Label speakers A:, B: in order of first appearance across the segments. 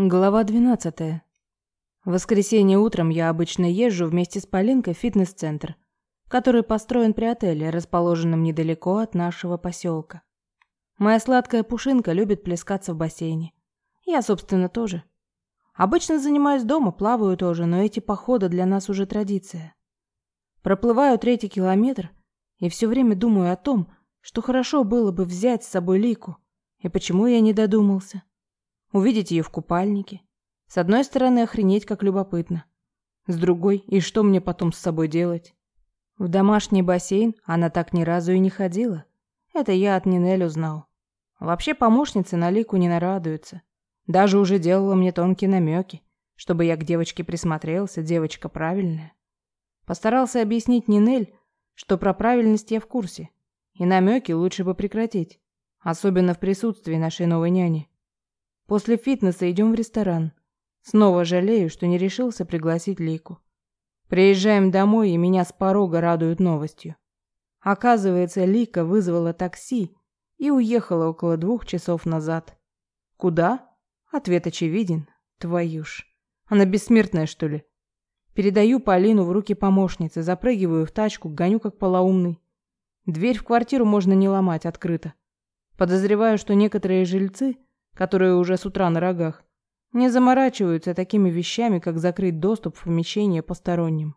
A: Глава 12. В воскресенье утром я обычно езжу вместе с Полинкой в фитнес-центр, который построен при отеле, расположенном недалеко от нашего поселка. Моя сладкая пушинка любит плескаться в бассейне. Я, собственно, тоже. Обычно занимаюсь дома, плаваю тоже, но эти походы для нас уже традиция. Проплываю третий километр и все время думаю о том, что хорошо было бы взять с собой Лику, и почему я не додумался увидеть ее в купальнике. С одной стороны, охренеть как любопытно. С другой, и что мне потом с собой делать? В домашний бассейн она так ни разу и не ходила. Это я от Нинель узнал. Вообще помощницы на лику не нарадуются. Даже уже делала мне тонкие намеки, чтобы я к девочке присмотрелся, девочка правильная. Постарался объяснить Нинель, что про правильность я в курсе, и намеки лучше бы прекратить, особенно в присутствии нашей новой няни. После фитнеса идем в ресторан. Снова жалею, что не решился пригласить Лику. Приезжаем домой, и меня с порога радуют новостью. Оказывается, Лика вызвала такси и уехала около двух часов назад. Куда? Ответ очевиден. Твою ж. Она бессмертная, что ли? Передаю Полину в руки помощницы, запрыгиваю в тачку, гоню как полоумный. Дверь в квартиру можно не ломать, открыто. Подозреваю, что некоторые жильцы которые уже с утра на рогах, не заморачиваются такими вещами, как закрыть доступ в помещение посторонним.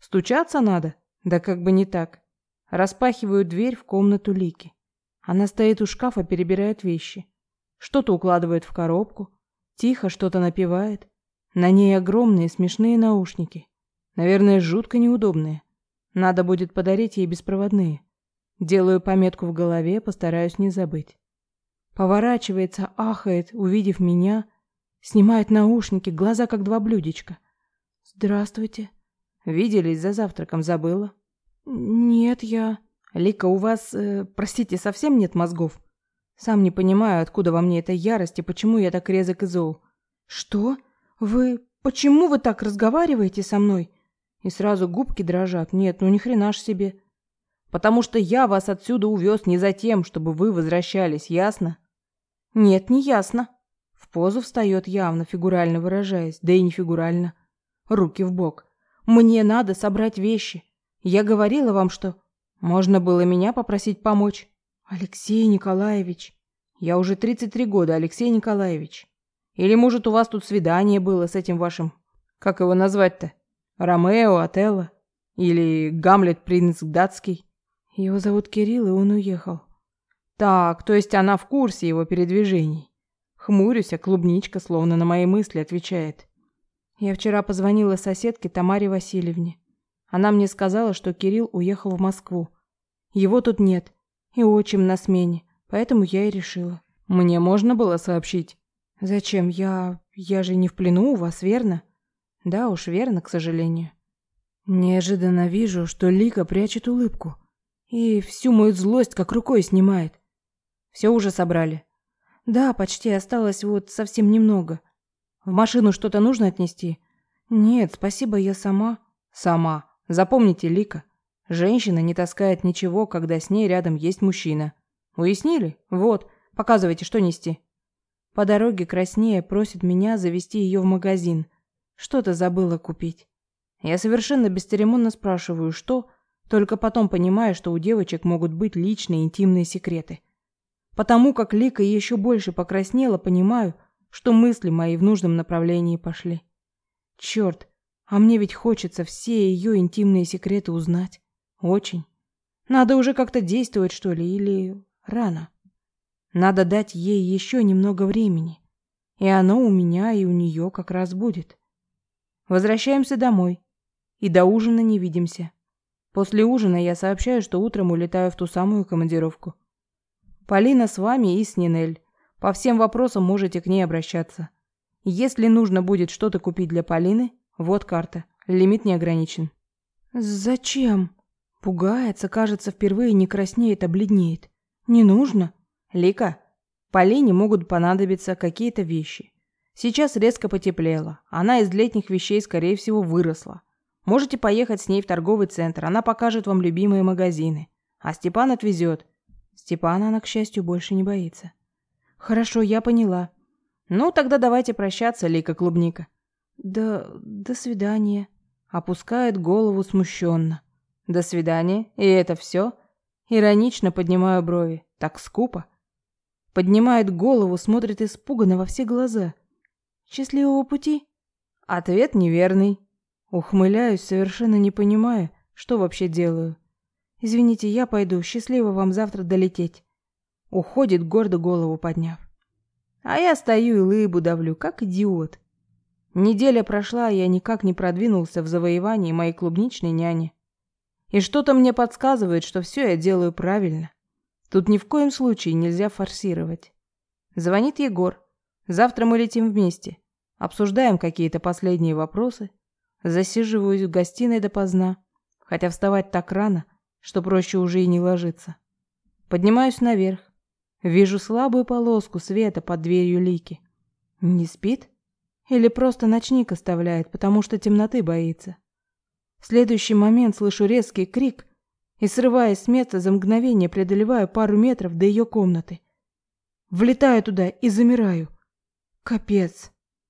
A: Стучаться надо? Да как бы не так. Распахиваю дверь в комнату Лики. Она стоит у шкафа, перебирает вещи. Что-то укладывает в коробку. Тихо что-то напевает. На ней огромные смешные наушники. Наверное, жутко неудобные. Надо будет подарить ей беспроводные. Делаю пометку в голове, постараюсь не забыть. Поворачивается, ахает, увидев меня, снимает наушники, глаза как два блюдечка. Здравствуйте. Виделись за завтраком, забыла? Нет, я... Лика, у вас, э, простите, совсем нет мозгов? Сам не понимаю, откуда во мне эта ярость и почему я так резок и зол. Что? Вы... Почему вы так разговариваете со мной? И сразу губки дрожат. Нет, ну ни хрена ж себе. Потому что я вас отсюда увез не за тем, чтобы вы возвращались, ясно? Нет, не ясно. В позу встает явно, фигурально выражаясь, да и не фигурально. Руки в бок. Мне надо собрать вещи. Я говорила вам, что можно было меня попросить помочь. Алексей Николаевич. Я уже 33 года, Алексей Николаевич. Или, может, у вас тут свидание было с этим вашим... Как его назвать-то? Ромео, Отелло? Или Гамлет, принц датский? Его зовут Кирилл, и он уехал. Так, то есть она в курсе его передвижений. Хмурюсь, а клубничка словно на мои мысли отвечает. Я вчера позвонила соседке Тамаре Васильевне. Она мне сказала, что Кирилл уехал в Москву. Его тут нет, и отчим на смене, поэтому я и решила. Мне можно было сообщить? Зачем? Я... я же не в плену у вас, верно? Да уж, верно, к сожалению. Неожиданно вижу, что Лика прячет улыбку. И всю мою злость как рукой снимает. Все уже собрали? Да, почти осталось вот совсем немного. В машину что-то нужно отнести? Нет, спасибо, я сама. Сама. Запомните, Лика, женщина не таскает ничего, когда с ней рядом есть мужчина. Уяснили? Вот, показывайте, что нести. По дороге краснее просит меня завести ее в магазин. Что-то забыла купить. Я совершенно бесцеремонно спрашиваю, что, только потом понимаю, что у девочек могут быть личные интимные секреты. Потому как Лика еще больше покраснела, понимаю, что мысли мои в нужном направлении пошли. Черт, а мне ведь хочется все ее интимные секреты узнать. Очень. Надо уже как-то действовать, что ли, или рано. Надо дать ей еще немного времени. И оно у меня и у нее как раз будет. Возвращаемся домой. И до ужина не видимся. После ужина я сообщаю, что утром улетаю в ту самую командировку. Полина с вами и с Нинель. По всем вопросам можете к ней обращаться. Если нужно будет что-то купить для Полины, вот карта. Лимит не ограничен. Зачем? Пугается, кажется, впервые не краснеет, а бледнеет. Не нужно. Лика, Полине могут понадобиться какие-то вещи. Сейчас резко потеплело. Она из летних вещей, скорее всего, выросла. Можете поехать с ней в торговый центр. Она покажет вам любимые магазины. А Степан отвезет. Степана она, к счастью, больше не боится. Хорошо, я поняла. Ну, тогда давайте прощаться, Лика Клубника. Да, до свидания. Опускает голову смущенно. До свидания. И это все? Иронично поднимаю брови. Так скупо. Поднимает голову, смотрит испуганно во все глаза. Счастливого пути? Ответ неверный. Ухмыляюсь, совершенно не понимая, что вообще делаю. Извините, я пойду. Счастливо вам завтра долететь. Уходит, гордо голову подняв. А я стою и лыбу давлю, как идиот. Неделя прошла, я никак не продвинулся в завоевании моей клубничной няни. И что-то мне подсказывает, что все я делаю правильно. Тут ни в коем случае нельзя форсировать. Звонит Егор. Завтра мы летим вместе. Обсуждаем какие-то последние вопросы. Засиживаюсь в гостиной допоздна, хотя вставать так рано, что проще уже и не ложиться. Поднимаюсь наверх. Вижу слабую полоску света под дверью Лики. Не спит? Или просто ночник оставляет, потому что темноты боится? В следующий момент слышу резкий крик и, срываясь с места, за мгновение преодолеваю пару метров до ее комнаты. Влетаю туда и замираю. Капец.